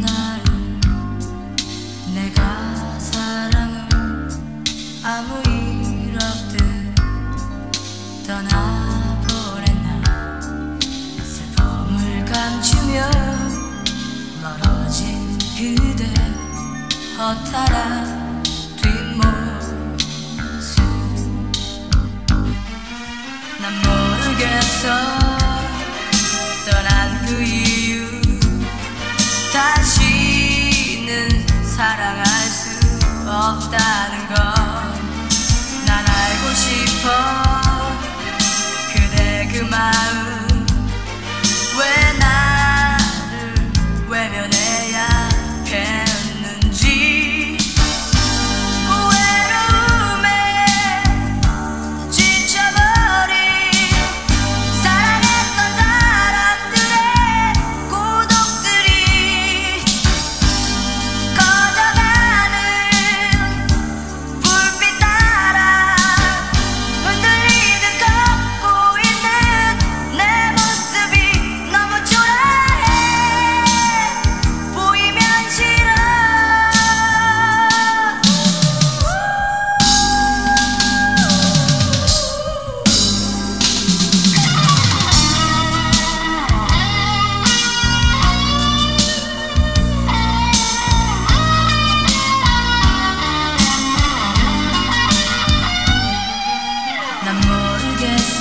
나를 내가 사랑을 아무 일 없듯 떠나보냈나 슬픔을 감추며 멀어진 그대 허탈한 난 모르겠어. 떠난 그 이유. 없다는 걸 난 알고 싶어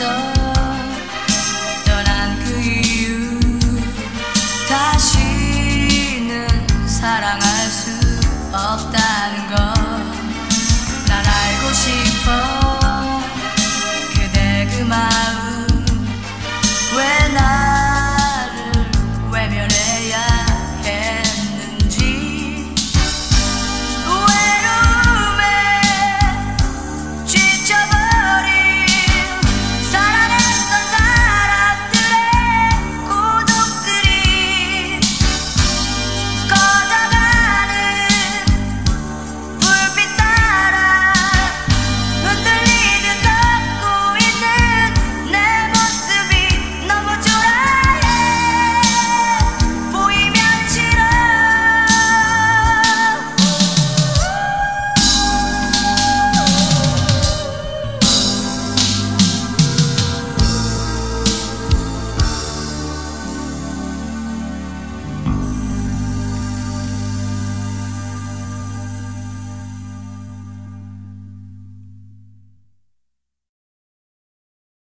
sun